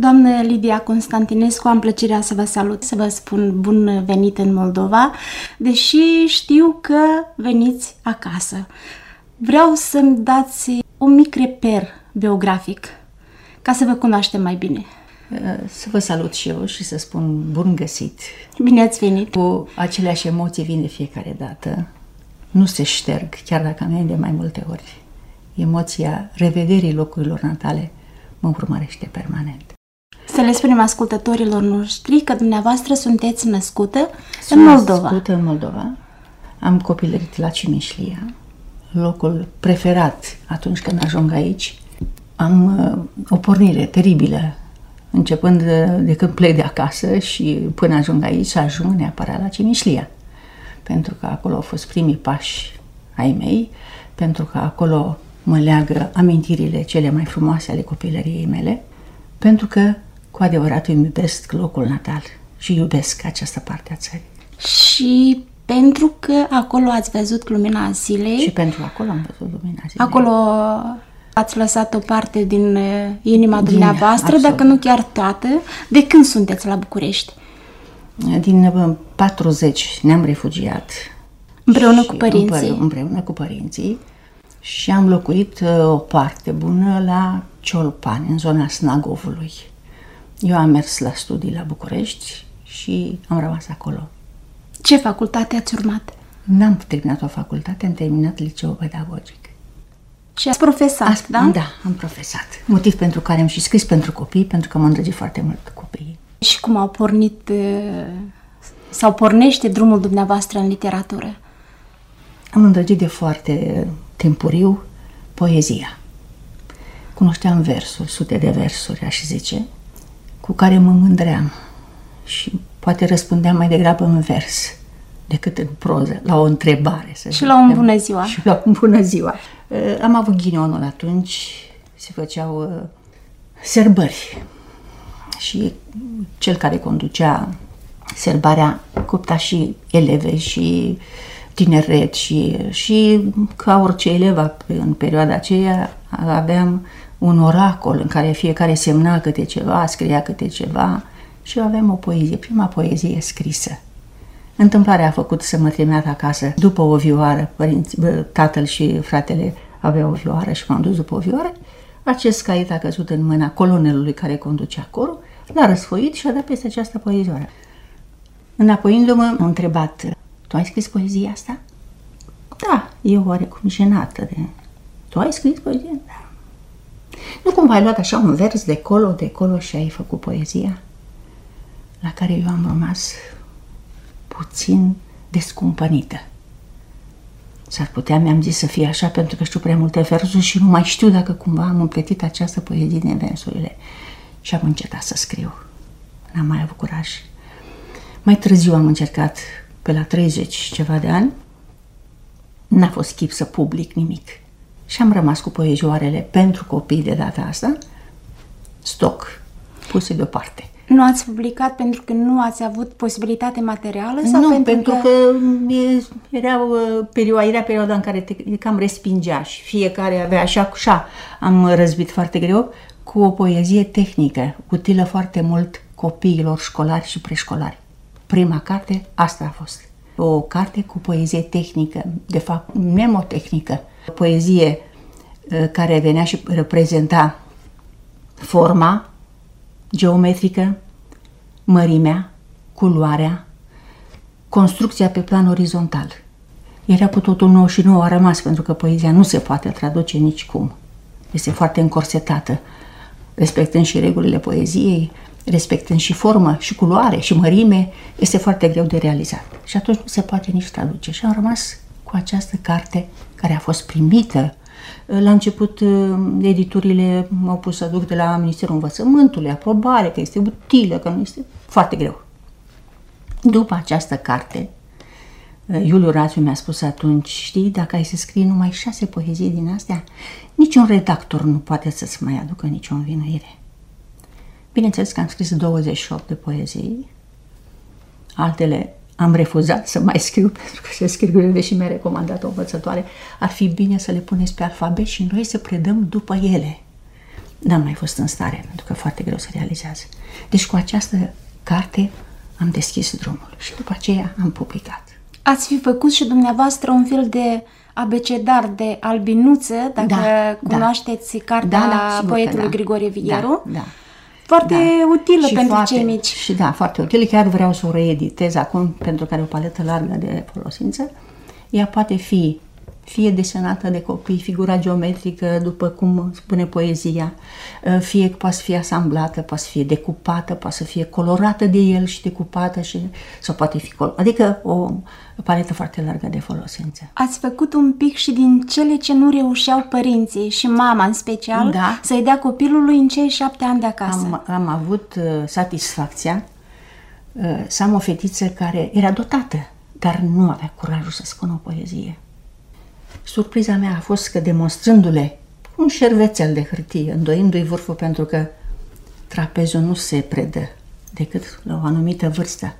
Doamnă Lidia Constantinescu, am plăcerea să vă salut, să vă spun bun venit în Moldova, deși știu că veniți acasă. Vreau să-mi dați un mic reper biografic, ca să vă cunoaștem mai bine. Să vă salut și eu și să spun bun găsit. Bine ați venit! Cu aceleași emoții vin de fiecare dată. Nu se șterg, chiar dacă am de mai multe ori. Emoția revederii locurilor natale mă urmărește permanent. Să le spunem ascultătorilor noștri că dumneavoastră sunteți născută Sunt în Moldova. născută în Moldova. Am copilărit la Cimișlia, locul preferat atunci când ajung aici. Am uh, o pornire teribilă, începând de, de când plec de acasă și până ajung aici, să ajung neapărat la Cimișlia. Pentru că acolo au fost primii pași ai mei, pentru că acolo mă leagă amintirile cele mai frumoase ale copilăriei mele, pentru că cu adevărat îmi iubesc locul natal și iubesc această parte a țării. Și pentru că acolo ați văzut lumina zilei. Și pentru acolo am văzut lumina zilei. Acolo ați lăsat o parte din uh, inima din, dumneavoastră, absolut. dacă nu chiar toată. De când sunteți la București? Din 40 uh, ne-am refugiat. Împreună cu părinții? Împreună cu părinții. Și am locuit uh, o parte bună la Ciolpan, în zona Snagovului. Eu am mers la studii la București și am rămas acolo. Ce facultate ați urmat? N-am terminat o facultate, am terminat liceu pedagogic. Și ați profesat, As, da? Da, am profesat. Motiv pentru care am și scris pentru copii, pentru că mă îndrăgit foarte mult copiii. Și cum au pornit sau pornește drumul dumneavoastră în literatură? Am îndrăgit de foarte timpuriu poezia. Cunoșteam versuri, sute de versuri, aș zice, cu care mă mândream și poate răspundeam mai degrabă în vers decât în proză, la o întrebare. Să și la un bună ziua. Și la un bună ziua. Uh, am avut ghinionul atunci, se făceau uh, serbări și cel care conducea serbarea cupta și eleve și tineret și, și ca orice elev în perioada aceea aveam un oracol în care fiecare semna câte ceva, scria câte ceva și aveam o poezie, prima poezie scrisă. Întâmplarea a făcut să mă trimiat acasă după o vioară, părinți, tatăl și fratele aveau o vioară și m-am dus după o vioară. Acest caiet a căzut în mâna colonelului care conducea corul, l-a răsfoit și a dat peste această poezioară. Înapoiindu-mă, m-a întrebat, tu ai scris poezia asta? Da, eu oarecum jenată de... Tu ai scris poezia? Da. Nu cumva ai luat așa un vers de colo, de colo și ai făcut poezia? La care eu am rămas puțin descumpănită. S-ar putea, mi-am zis să fie așa pentru că știu prea multe versuri și nu mai știu dacă cumva am împletit această poezie din versurile. Și am încetat să scriu. N-am mai avut curaj. Mai târziu am încercat, pe la 30 ceva de ani, n-a fost chip să public nimic. Și am rămas cu poezioarele pentru copii de data asta, stoc, puse deoparte. Nu ați publicat pentru că nu ați avut posibilitate materială? Sau nu, pentru, pentru că, că era, uh, perioada, era perioada în care te cam respingea și fiecare avea așa cu așa. Am răzbit foarte greu cu o poezie tehnică, utilă foarte mult copiilor școlari și preșcolari. Prima carte, asta a fost. O carte cu poezie tehnică, de fapt mnemotehnică, poezie uh, care venea și reprezenta forma geometrică, mărimea, culoarea, construcția pe plan orizontal. Era cu totul nou și nu a rămas, pentru că poezia nu se poate traduce nici cum. Este foarte încorsetată, respectând și regulile poeziei, respectând și formă, și culoare, și mărime, este foarte greu de realizat. Și atunci nu se poate nici traduce. Și am rămas cu această carte care a fost primită la început, uh, editurile m-au pus să duc de la Ministerul Învățământului, aprobare, că este utilă, că nu este foarte greu. După această carte, uh, Iuliu Rațiu mi-a spus atunci, știi, dacă ai să scrii numai șase poezii din astea, niciun redactor nu poate să-ți mai aducă nicio învinuire. Bineînțeles că am scris 28 de poezii, altele am refuzat să mai scriu pentru că se scriu deși mi-a recomandat o învățătoare, ar fi bine să le puneți pe alfabet și noi să predăm după ele. n-am mai fost în stare, pentru că foarte greu se realizează. Deci cu această carte am deschis drumul și după aceea am publicat. Ați fi făcut și dumneavoastră un fel de abecedar de albinuță, dacă Da, cunoașteți da. cartea Da, da, sigur că poetului da. Grigore Vigheru. Da, da. Foarte Da. utilă Și pentru foarte, cei mici. Și da, foarte utilă. Chiar vreau să o reeditez acum, pentru că are o paletă largă de folosință. Ea poate fi fie desenată de copii, figura geometrică, după cum spune poezia, fie poate să fie asamblată, poate să fie decupată, poate să fie colorată de el și decupată, și, sau poate fi col- Adică o paletă foarte largă de folosință. Ați făcut un pic și din cele ce nu reușeau părinții și mama în special Da. să-i dea copilului în cei șapte ani de acasă. Am, am avut uh, satisfacția uh, să am o fetiță care era dotată, dar nu avea curajul să spună o poezie. Surpriza mea a fost că demonstrându-le un șervețel de hârtie, îndoindu-i vârful pentru că trapezul nu se predă decât la o anumită vârstă.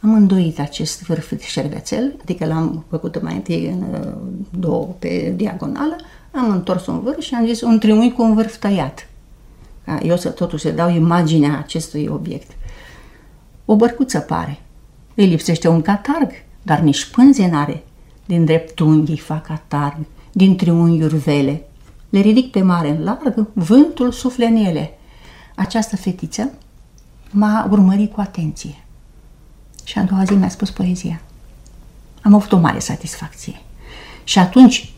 Am îndoit acest vârf de șervețel, adică l-am făcut mai întâi în uh, două pe diagonală, am întors un vârf și am zis un triunghi cu un vârf tăiat. Ca eu să totuși să dau imaginea acestui obiect. O bărcuță pare. Îi lipsește un catarg, dar nici pânze n-are. Din dreptunghii fac catarg, din triunghiuri vele. Le ridic pe mare în larg, vântul sufle în ele. Această fetiță m-a urmărit cu atenție. Și a doua zi mi-a spus poezia. Am avut o mare satisfacție. Și atunci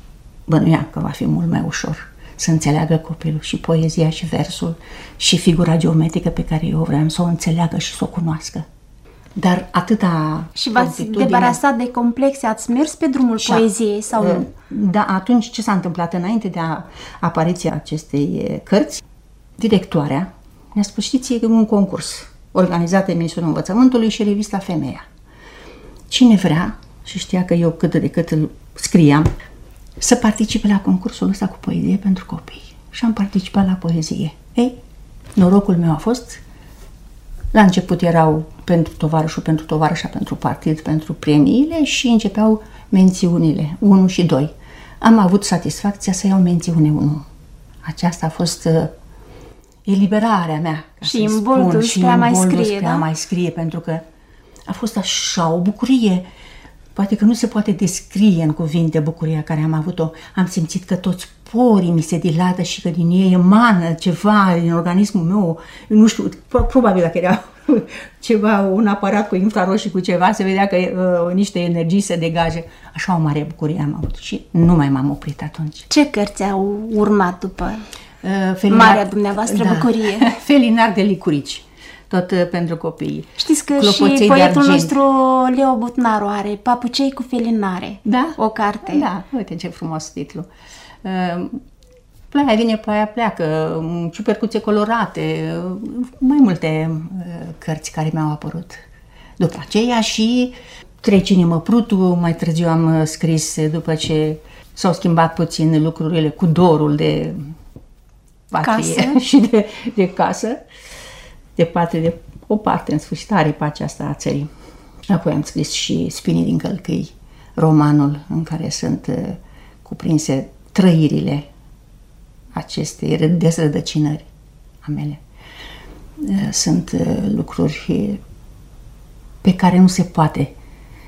bănuiam că va fi mult mai ușor să înțeleagă copilul și poezia și versul și figura geometrică pe care eu vreau să o înțeleagă și să o cunoască. Dar atâta Și v-ați promptitudine- debarasat de complexe, ați mers pe drumul și a- poeziei sau nu? uh, Da, atunci ce s-a întâmplat înainte de a, apariția acestei uh, cărți? Directoarea ne-a spus, știți, e un concurs organizat de Ministerul Învățământului și revista Femeia. Cine vrea, și știa că eu cât de cât îl scriam, să participe la concursul ăsta cu poezie pentru copii. Și am participat la poezie. Ei, norocul meu a fost la început erau pentru tovarășul, pentru tovarășa, pentru partid, pentru premiile și începeau mențiunile 1 și 2. Am avut satisfacția să iau mențiune 1. Aceasta a fost uh, eliberarea mea. ca Și să-i imboldul spun, spre a mai imboldul scrie, spre da? a mai scrie, pentru că a fost așa o bucurie. Poate că nu se poate descrie în cuvinte bucuria care am avut-o. Am simțit că toți porii mi se dilată și că din ei emană ceva din organismul meu. Nu știu, pro- probabil dacă era ceva, un aparat cu infraroșii, cu ceva, se vedea că uh, niște energii se degaje. Așa o mare bucurie am avut și nu mai m-am oprit atunci. Ce cărți au urmat după? Uh, Marea dumneavoastră bucurie. Felinar de licurici, tot uh, pentru copii. Știți că Clopoței și de poetul argint. nostru Leo Butnaru are Papucei cu felinare. Da? O carte. Da, uite ce frumos titlu. Uh, Ploaia vine, ploaia pleacă, um, ciupercuțe colorate, uh, mai multe uh, cărți care mi-au apărut. După aceea și Trecine-mă prutul, mai târziu am uh, scris uh, după ce s-au schimbat puțin lucrurile cu dorul de patrie Casă. și de, de casă, de patrie, de o parte în sfârșit are pacea asta a țării. Apoi am scris și Spinii din călcâi, romanul în care sunt uh, cuprinse trăirile acestei ră- dezrădăcinări a mele. Uh, Sunt uh, lucruri uh, pe care nu se poate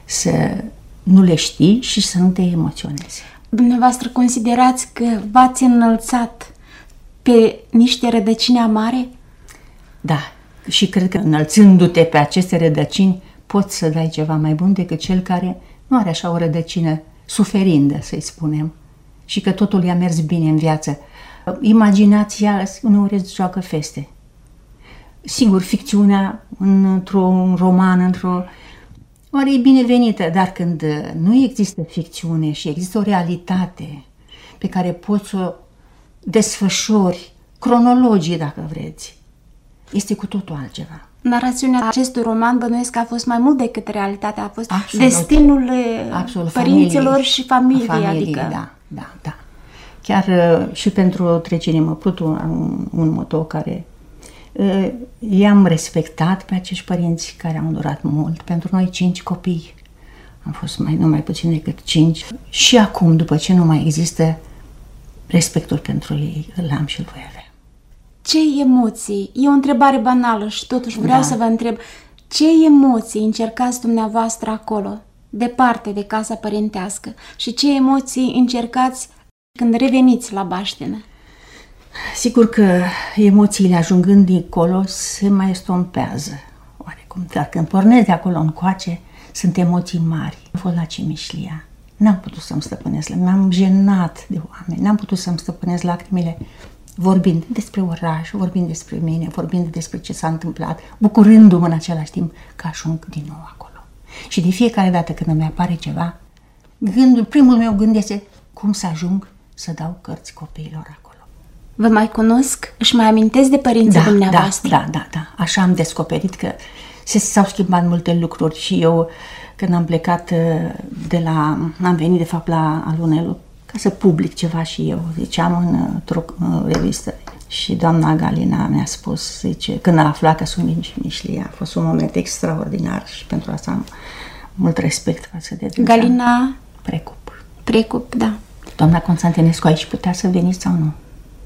să nu le știi și să nu te emoționezi. Dumneavoastră considerați că v-ați înălțat pe niște rădăcini amare? Da, și cred că înălțându-te pe aceste rădăcini poți să dai ceva mai bun decât cel care nu are așa o rădăcină suferindă, să-i spunem, și că totul i-a mers bine în viață. Imaginația uneori îți joacă feste. Sigur, ficțiunea într-un roman, într-o... Oare e binevenită, dar când nu există ficțiune și există o realitate pe care poți să o desfășori cronologie, dacă vreți, este cu totul altceva. Narațiunea acestui roman bănuiesc că a fost mai mult decât realitatea, a fost Absolut. destinul eh, Absolut, părinților familiei. și familiei, Familiei, adică Da, da, da. Chiar uh, și pentru trecerea măprutul un, un moto care uh, i-am respectat pe acești părinți care au durat mult. Pentru noi cinci copii. Am fost mai nu mai puțin decât cinci. Și acum, după ce nu mai există, respectul pentru ei îl am și îl voi avea. ce emoții, e o întrebare banală și totuși vreau Da. să vă întreb, ce emoții încercați dumneavoastră acolo, departe de casa părintească și ce emoții încercați când reveniți la baștină? Sigur că emoțiile ajungând dincolo se mai estompează oarecum, dar când pornesc de acolo încoace, sunt emoții mari. Am fost la Cimișlia, n-am putut să-mi stăpânesc, m-am jenat de oameni, n-am putut să-mi stăpânesc lacrimile vorbind despre oraș, vorbind despre mine, vorbind despre ce s-a întâmplat, bucurându-mă în același timp că ajung din nou acolo. Și de fiecare dată când îmi apare ceva, gândul, primul meu gând este cum să ajung să dau cărți copiilor acolo. Vă mai cunosc? Își mai amintesc de părinții Da, dumneavoastră? da, da, da, da. Așa am descoperit că se, s-au schimbat multe lucruri și eu, când am plecat uh, de la... am venit, de fapt, la Alunelu ca să public ceva și eu. Ziceam în, într-o uh, revistă și doamna Galina mi-a spus, zice, când a aflat că sunt din Cimișlia, a fost un moment extraordinar și pentru asta am mult respect față de dânsa. Galina Precup. Precup, da. Doamna Constantinescu, aici putea să veniți sau nu?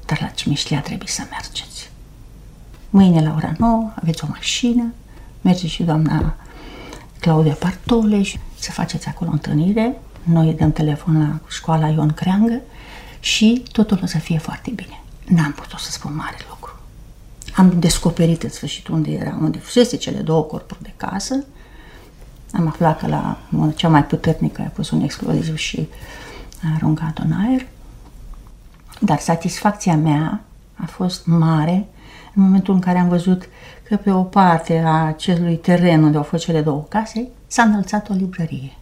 Dar la Cimișlia trebuie să mergeți. Mâine la ora 9 aveți o mașină, merge și doamna Claudia Partole și să faceți acolo o întâlnire. Noi îi dăm telefon la școala Ion Creangă și totul o să fie foarte bine. N-am putut să spun mare lucru. Am descoperit în sfârșit unde era, unde fusese cele două corpuri de casă. Am aflat că la cea mai puternică a pus un exploziv și a aruncat-o în aer. Dar satisfacția mea a fost mare în momentul în care am văzut că pe o parte a acelui teren unde au fost cele două case s-a înălțat o librărie.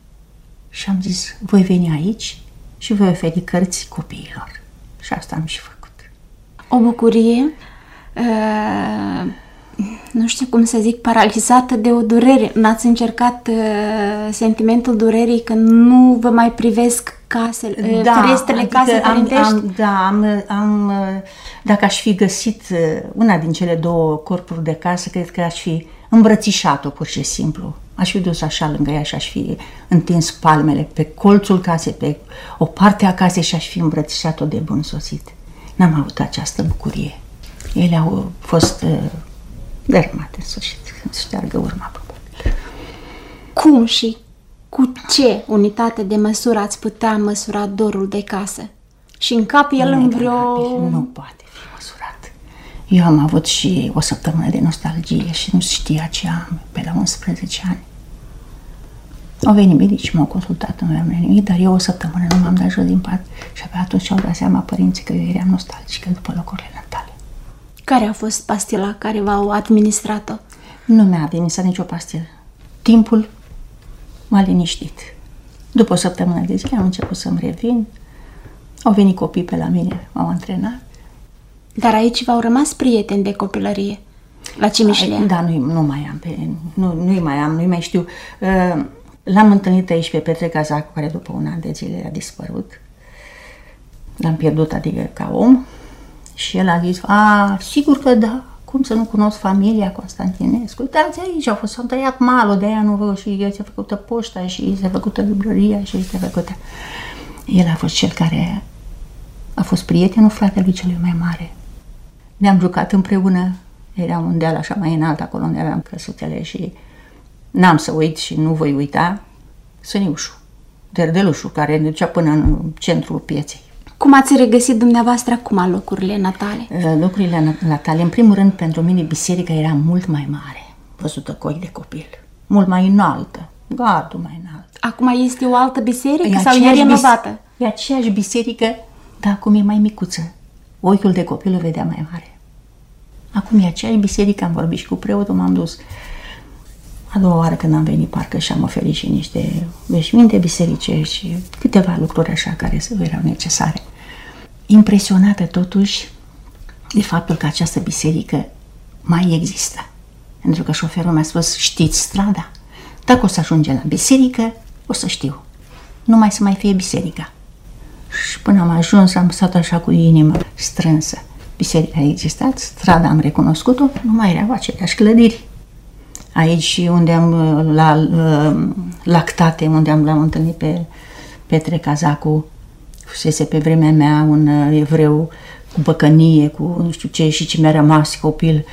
Și am zis, voi veni aici și voi oferi cărți copiilor. Și asta am și făcut. O bucurie, uh, nu știu cum să zic, paralizată de o durere. N-ați încercat uh, sentimentul durerii când nu vă mai privesc casele, uh, ferestrele casei adică am, părintești? am, da, am, am, dacă aș fi găsit uh, una din cele două corpuri de casă, cred că aș fi îmbrățișat-o pur și simplu. Aș fi dus așa lângă ea și aș fi întins palmele pe colțul casei, pe o parte a casei și aș fi îmbrățișat-o de bun sosit. N-am avut această bucurie. Ele au fost uh, dărâmate în sfârșit, să șteargă urma probabil. Cum și cu ce unitate de măsură ați putea măsura dorul de casă? Și în cap el în vreo... Inegalabil, Nu poate fi măsurat. Eu am avut și o săptămână de nostalgie și nu știa ce am pe la 11 ani. Au venit medici, m-au consultat, nu mi-am nimic, dar eu o săptămână nu m-am dat jos din pat și abia atunci și-au dat seama părinții că eu eram nostalgică după locurile natale. Care a fost pastila care v-au administrat-o? Nu mi-a administrat nicio pastilă. Timpul m-a liniștit. După o săptămână de zile am început să-mi revin. Au venit copii pe la mine, m-au antrenat. Dar aici v-au rămas prieteni de copilărie, la Cimișlia. Da, nu, nu mai am, pe, nu, nu mai am, nu mai știu. Uh, L-am întâlnit aici pe Petre Cazacu, care după un an de zile a dispărut. L-am pierdut, adică ca om. Și el a zis, a, sigur că da, cum să nu cunosc familia Constantinescu? Uitați aici, au fost, s-au tăiat malul, de aia nu vă și s-a făcută poșta și s-a făcută librăria și s-a făcută... El a fost cel care a fost prietenul fratelui celui mai mare. Ne-am jucat împreună, era un deal așa mai înalt acolo unde aveam căsuțele și n-am să uit și nu voi uita Săniușu, derdelușu, care ne ducea până în centrul pieței. Cum ați regăsit dumneavoastră acum locurile natale? Locurile natale, în primul rând, pentru mine biserica era mult mai mare, văzută cu ochi de copil, mult mai înaltă, gardul mai înalt. Acum este o altă biserică E sau e aceeași renovată? bis- E aceeași biserică, dar acum e mai micuță. Ochiul de copil o vedea mai mare. Acum e aceeași biserică, am vorbit și cu preotul, m-am dus. A doua oară când am venit, parcă și-am oferit și niște veșminte bisericești și câteva lucruri așa care să erau necesare. Impresionată totuși de faptul că această biserică mai există. Pentru că șoferul mi-a spus, știți strada? Dacă o să ajungem la biserică, o să știu. Nu mai să mai fie biserica. Și până am ajuns, am stat așa cu inima strânsă. Biserica a existat, strada am recunoscut-o, nu mai erau aceleași clădiri. Aici și unde am, la uh, lactate, unde am, l-am întâlnit pe Petre Cazacu, fusese pe vremea mea un uh, evreu cu băcănie, cu nu știu ce și ce mi-a rămas copil.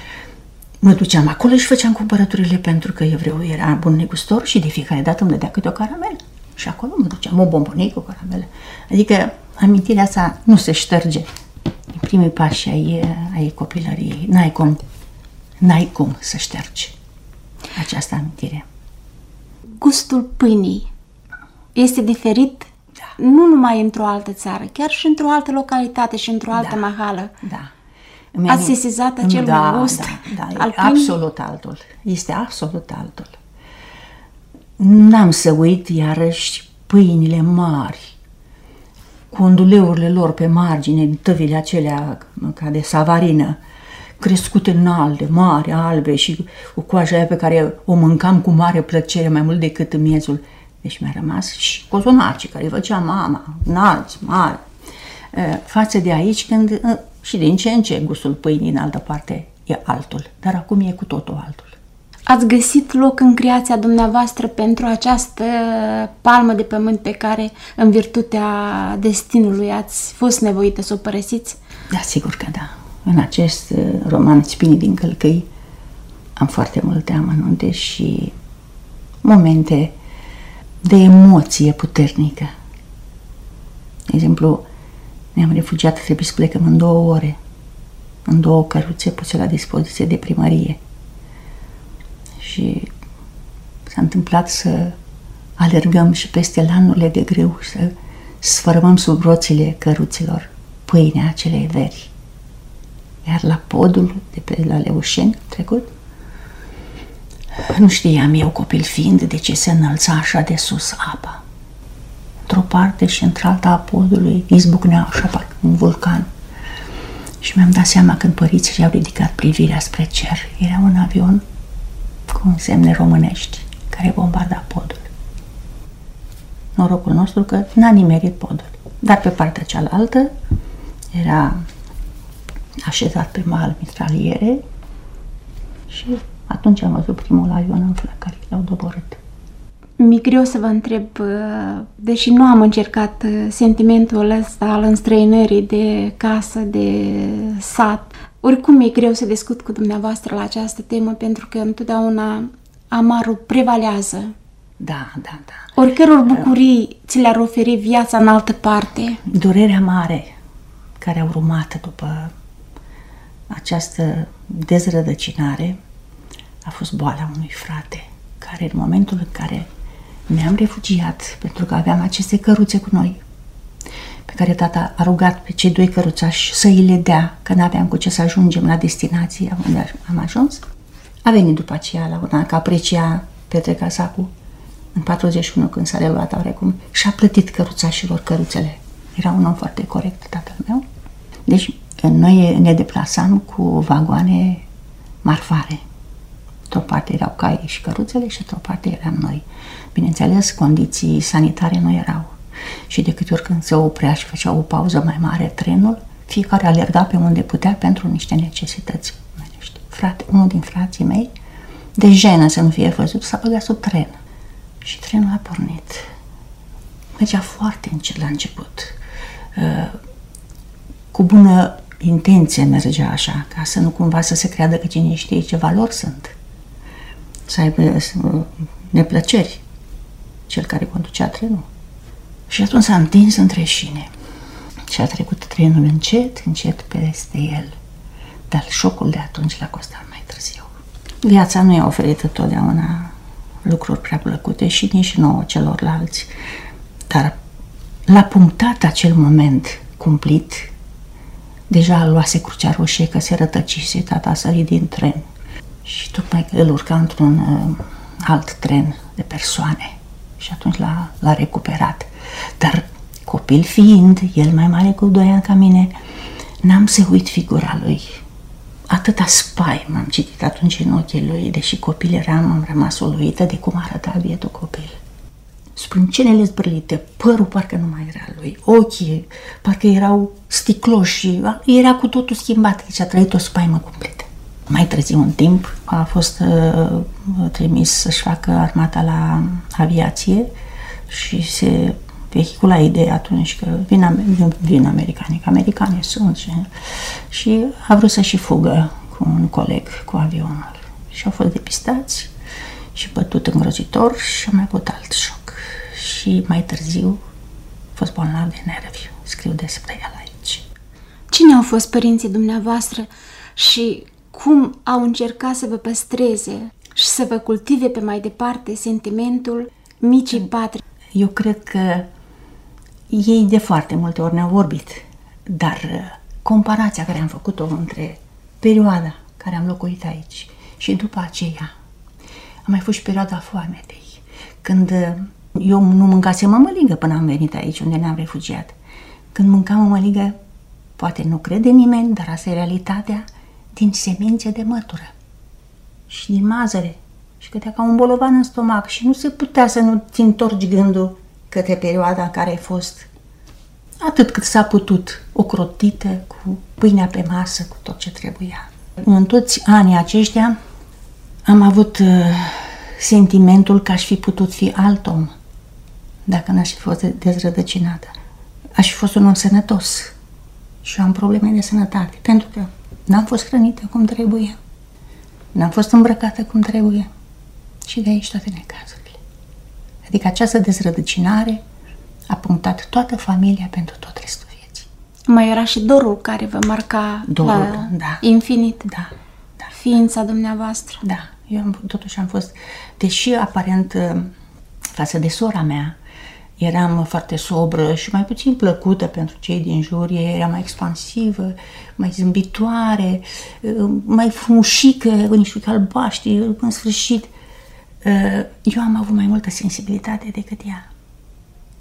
Mă duceam acolo și făceam cumpărăturile pentru că eu vreau, era bun negustor și de fiecare dată îmi dădea câte o caramelă. Și acolo mă duceam, o bombonie cu caramelă. Adică amintirea asta nu se șterge. În primii pași ai, ai copilăriei. N-ai cum, n-ai cum să ștergi această amintire. Gustul pâinii este diferit da. nu numai într-o altă țară, chiar și într-o altă localitate și într-o altă da. mahală. Da. Ați sesizat acel da, gust da, da, al pâinii? absolut altul. Este absolut altul. N-am să uit iarăși pâinile mari, cu onduleurile lor pe margine, tăvile acelea ca de savarină, crescute înalte, mari, albe și cu coaja aia pe care o mâncam cu mare plăcere, mai mult decât în miezul. Deci mi-a rămas și cozonacii care îi făcea mama, înalți, mari. Față de aici, când și din ce în ce gustul pâinii în altă parte e altul, dar acum e cu totul altul. Ați găsit loc în creația dumneavoastră pentru această palmă de pământ pe care, în virtutea destinului, ați fost nevoită să o părăsiți? Da, sigur că da. În acest uh, roman Spinii din Călcăi am foarte multe amănunte și momente de emoție puternică. De exemplu, ne-am refugiat, trebuie să plecăm în două ore, în două căruțe puse la dispoziție de primărie. Și s-a întâmplat să alergăm și peste lanurile de greu, să sfărămăm sub roțile căruților pâinea acelei veri. Iar la podul de pe la Leușeni trecut, nu știam eu, copil fiind, de ce se înălța așa de sus apa. Într-o parte și într-alta a podului izbucnea așa parcă un vulcan. Și mi-am dat seama când părinții și-au ridicat privirea spre cer. Era un avion cu semne românești care bombarda podul. Norocul nostru că n-a nimerit podul. Dar pe partea cealaltă era așezat pe mal mitraliere și atunci am văzut primul avion în care l-au doborât. Mi-e greu să vă întreb, uh, deși nu am încercat uh, sentimentul ăsta al înstrăinării de casă, de sat, oricum mi-e greu să discut cu dumneavoastră la această temă, pentru că întotdeauna amarul prevalează. Da, da, da. Oricăror bucurii ți le-ar oferi viața în altă parte. Durerea mare care a urmat după această dezrădăcinare a fost boala unui frate, care în momentul în care ne-am refugiat, pentru că aveam aceste căruțe cu noi, pe care tata a rugat pe cei doi căruțași să îi le dea, că n-aveam cu ce să ajungem la destinație unde am ajuns. A venit după aceea la una, că aprecia Petre Casacu în 41 când s-a reluat oarecum și a plătit căruțașilor căruțele. Era un om foarte corect, tatăl meu. Deci noi ne deplasam cu vagoane marfare. Într-o parte erau cai și căruțele și într-o parte eram noi. Bineînțeles, condiții sanitare nu erau. Și de câte ori când se oprea și făcea o pauză mai mare trenul, fiecare alerga pe unde putea pentru niște necesități omenești. Frate, unul din frații mei, de jenă să nu fie văzut, s-a băgat sub tren. Și trenul a pornit. Mergea foarte încet la început. Uh, cu bună intenție mergea așa, ca să nu cumva să se creadă că cine știe ce valori sunt. Să aibă neplăceri cel care conducea trenul. Și atunci s-a întins între șine și a trecut trenul încet, încet peste el. Dar șocul de atunci l-a costat mai târziu. Viața nu i-a oferit întotdeauna lucruri prea plăcute și nici nouă celorlalți. Dar l-a punctat acel moment cumplit Deja luase crucea roșie că se rătăcise, tata a sărit din tren și tocmai îl urca într-un uh, alt tren de persoane și atunci l-a, l-a recuperat. Dar copil fiind, el mai mare cu doi ani ca mine, n-am să uit figura lui. Atâta spai m-am citit atunci în ochii lui, deși copil eram, am rămas uluită de cum arăta bietul copil sprâncenele zbrălite, părul parcă nu mai era lui, ochii parcă erau sticloși, era cu totul schimbat, deci a trăit o spaimă completă. Mai târziu un timp a fost uh, trimis să-și facă armata la aviație și se vehicula ideea atunci că vin, vin americanii, că americanii sunt și, și a vrut să și fugă cu un coleg cu avionul. Și au fost depistați și bătut îngrozitor și a mai avut alt șoc. Și mai târziu a fost bolnav de nervi. Scriu despre el aici. Cine au fost părinții dumneavoastră și cum au încercat să vă păstreze și să vă cultive pe mai departe sentimentul micii patri? Eu cred că ei de foarte multe ori ne-au vorbit, dar uh, comparația care am făcut-o între perioada care am locuit aici și după aceea, a mai fost și perioada foametei, când uh, eu nu mâncasem mămăligă până am venit aici, unde ne-am refugiat. Când mâncam mămăligă, poate nu crede nimeni, dar asta e realitatea, din semințe de mătură și din mazăre și cădea ca un bolovan în stomac și nu se putea să nu-ți întorci gândul către perioada în care ai fost atât cât s-a putut, ocrotită, cu pâinea pe masă, cu tot ce trebuia. În toți anii aceștia am avut uh, sentimentul că aș fi putut fi alt om dacă n-aș fi fost dezrădăcinată. Aș fi fost un om sănătos și eu am probleme de sănătate, pentru că n-am fost hrănită cum trebuie, n-am fost îmbrăcată cum trebuie și de aici toate necazurile. Adică această dezrădăcinare a punctat toată familia pentru tot restul vieții. Mai era și dorul care vă marca dorul, la da. infinit Da, da. ființa dumneavoastră. Da, eu am, totuși am fost, deși aparent uh, față de sora mea, eram foarte sobră și mai puțin plăcută pentru cei din jur, era mai expansivă, mai zâmbitoare, uh, mai frumușică, cu niște albaștri, în sfârșit. Uh, eu am avut mai multă sensibilitate decât ea.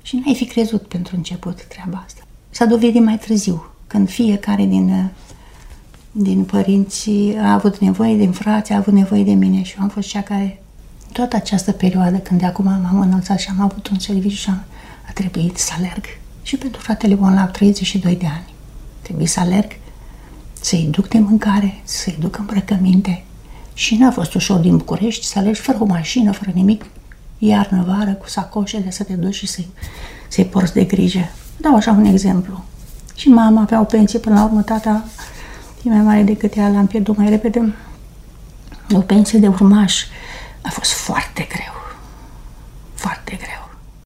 Și n-ai fi crezut pentru început treaba asta. S-a dovedit mai târziu, când fiecare din, uh, din părinți a avut nevoie, din frați a avut nevoie de mine și eu am fost cea care toată această perioadă, când de acum m-am înălțat și am avut un serviciu și am, a trebuit să alerg. Și pentru fratele la 32 de ani. Trebuie să alerg, să-i duc de mâncare, să-i duc îmbrăcăminte, și n-a fost ușor din București să alegi fără o mașină, fără nimic, iarnă, vară, cu sacoșe de să te duci și să-i, să-i porți de grijă. Dau așa un exemplu. Și mama avea o pensie, până la urmă tata e mai mare decât ea, l-am pierdut mai repede. O pensie de urmaș a fost foarte greu. Foarte greu.